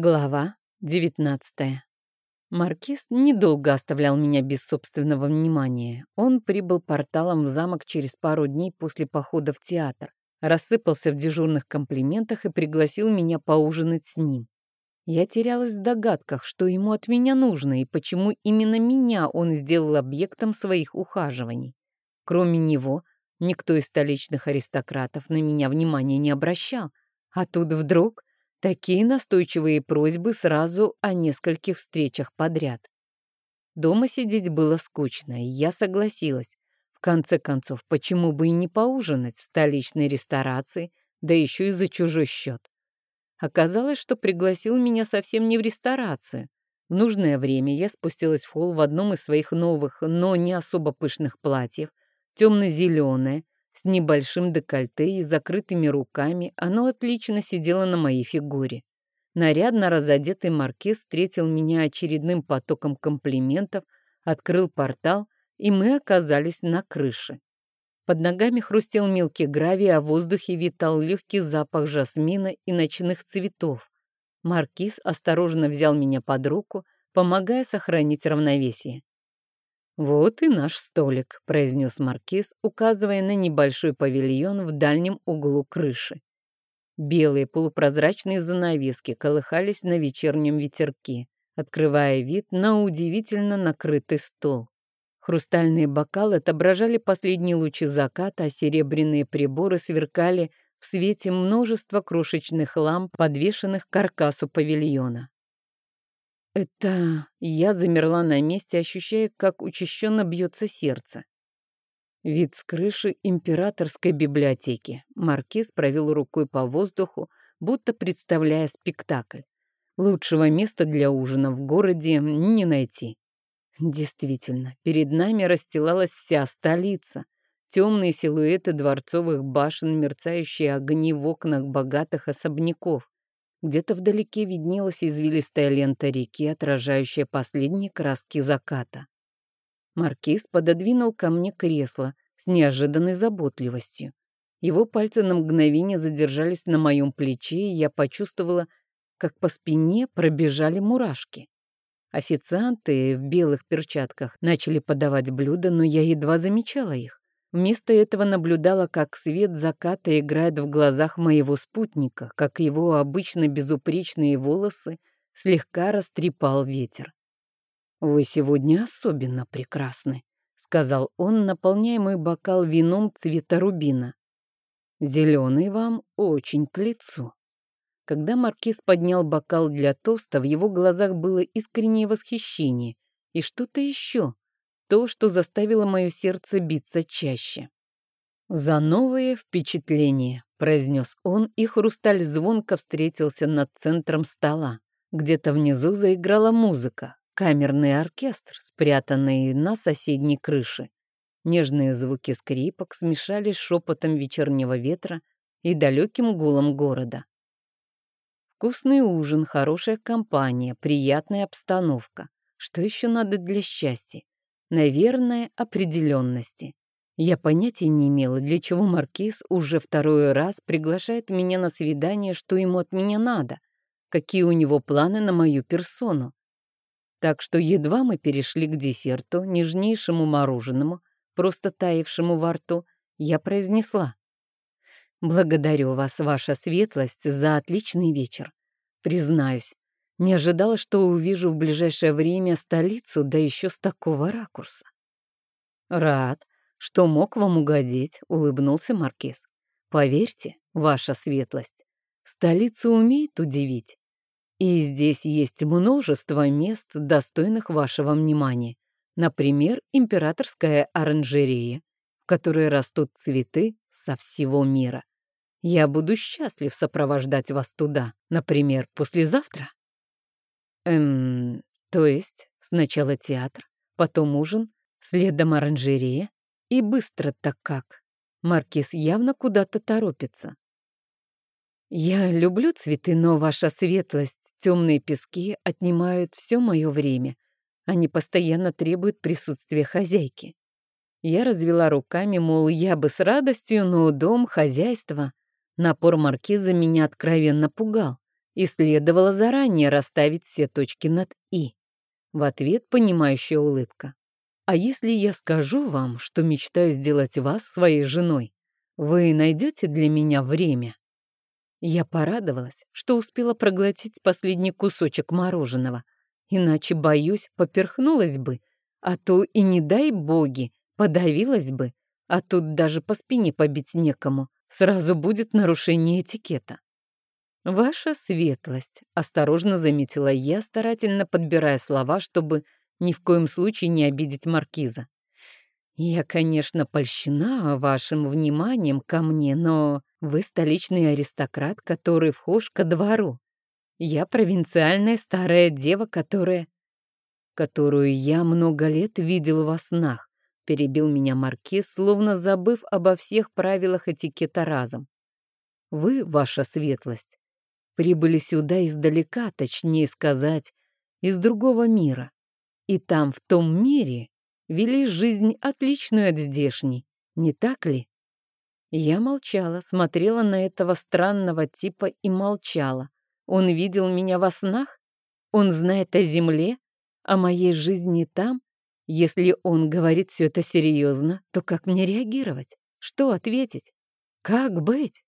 Глава 19 Маркиз недолго оставлял меня без собственного внимания. Он прибыл порталом в замок через пару дней после похода в театр, рассыпался в дежурных комплиментах и пригласил меня поужинать с ним. Я терялась в догадках, что ему от меня нужно и почему именно меня он сделал объектом своих ухаживаний. Кроме него, никто из столичных аристократов на меня внимания не обращал, а тут вдруг Такие настойчивые просьбы сразу о нескольких встречах подряд. Дома сидеть было скучно, и я согласилась. В конце концов, почему бы и не поужинать в столичной ресторации, да еще и за чужой счет. Оказалось, что пригласил меня совсем не в ресторацию. В нужное время я спустилась в холл в одном из своих новых, но не особо пышных платьев, темно-зеленое, с небольшим декольте и закрытыми руками, оно отлично сидело на моей фигуре. Нарядно разодетый маркиз встретил меня очередным потоком комплиментов, открыл портал, и мы оказались на крыше. Под ногами хрустел мелкий гравий, а в воздухе витал легкий запах жасмина и ночных цветов. Маркиз осторожно взял меня под руку, помогая сохранить равновесие. «Вот и наш столик», — произнес Маркиз, указывая на небольшой павильон в дальнем углу крыши. Белые полупрозрачные занавески колыхались на вечернем ветерке, открывая вид на удивительно накрытый стол. Хрустальные бокалы отображали последние лучи заката, а серебряные приборы сверкали в свете множества крошечных ламп, подвешенных к каркасу павильона. Это я замерла на месте, ощущая, как учащенно бьется сердце. Вид с крыши императорской библиотеки. Маркиз провел рукой по воздуху, будто представляя спектакль. Лучшего места для ужина в городе не найти. Действительно, перед нами расстилалась вся столица. Темные силуэты дворцовых башен, мерцающие огни в окнах богатых особняков. Где-то вдалеке виднелась извилистая лента реки, отражающая последние краски заката. Маркиз пододвинул ко мне кресло с неожиданной заботливостью. Его пальцы на мгновение задержались на моем плече, и я почувствовала, как по спине пробежали мурашки. Официанты в белых перчатках начали подавать блюда, но я едва замечала их. Вместо этого наблюдала, как свет заката играет в глазах моего спутника, как его обычно безупречные волосы слегка растрепал ветер. «Вы сегодня особенно прекрасны», — сказал он, наполняя мой бокал вином цвета рубина. «Зеленый вам очень к лицу». Когда маркиз поднял бокал для тоста, в его глазах было искреннее восхищение и что-то еще, то, что заставило мое сердце биться чаще. «За новые впечатления», — произнес он, и хрусталь звонко встретился над центром стола. Где-то внизу заиграла музыка, камерный оркестр, спрятанный на соседней крыше. Нежные звуки скрипок смешались с шепотом вечернего ветра и далеким гулом города. Вкусный ужин, хорошая компания, приятная обстановка. Что еще надо для счастья? Наверное, определенности. Я понятия не имела, для чего Маркиз уже второй раз приглашает меня на свидание, что ему от меня надо, какие у него планы на мою персону. Так что едва мы перешли к десерту, нежнейшему мороженому, просто таявшему во рту, я произнесла. «Благодарю вас, ваша светлость, за отличный вечер. Признаюсь, не ожидала, что увижу в ближайшее время столицу, да еще с такого ракурса. Рад, что мог вам угодить, улыбнулся Маркиз. Поверьте, ваша светлость, столица умеет удивить. И здесь есть множество мест, достойных вашего внимания. Например, императорская оранжерея, в которой растут цветы со всего мира. Я буду счастлив сопровождать вас туда, например, послезавтра. Эм, то есть сначала театр, потом ужин, следом оранжерея и быстро-то как. Маркиз явно куда-то торопится. Я люблю цветы, но ваша светлость, темные пески отнимают все мое время. Они постоянно требуют присутствия хозяйки. Я развела руками, мол, я бы с радостью, но дом, хозяйство. Напор маркиза меня откровенно пугал и следовало заранее расставить все точки над «и». В ответ понимающая улыбка. «А если я скажу вам, что мечтаю сделать вас своей женой, вы найдете для меня время?» Я порадовалась, что успела проглотить последний кусочек мороженого, иначе, боюсь, поперхнулась бы, а то и не дай боги, подавилась бы, а тут даже по спине побить некому, сразу будет нарушение этикета. «Ваша светлость», — осторожно заметила я, старательно подбирая слова, чтобы ни в коем случае не обидеть маркиза. «Я, конечно, польщена вашим вниманием ко мне, но вы столичный аристократ, который вхож ко двору. Я провинциальная старая дева, которая... которую я много лет видел во снах», — перебил меня маркиз, словно забыв обо всех правилах этикета разом. «Вы, ваша светлость, прибыли сюда издалека, точнее сказать, из другого мира. И там, в том мире, вели жизнь отличную от здешней, не так ли? Я молчала, смотрела на этого странного типа и молчала. Он видел меня во снах? Он знает о земле, о моей жизни там? Если он говорит все это серьезно, то как мне реагировать? Что ответить? Как быть?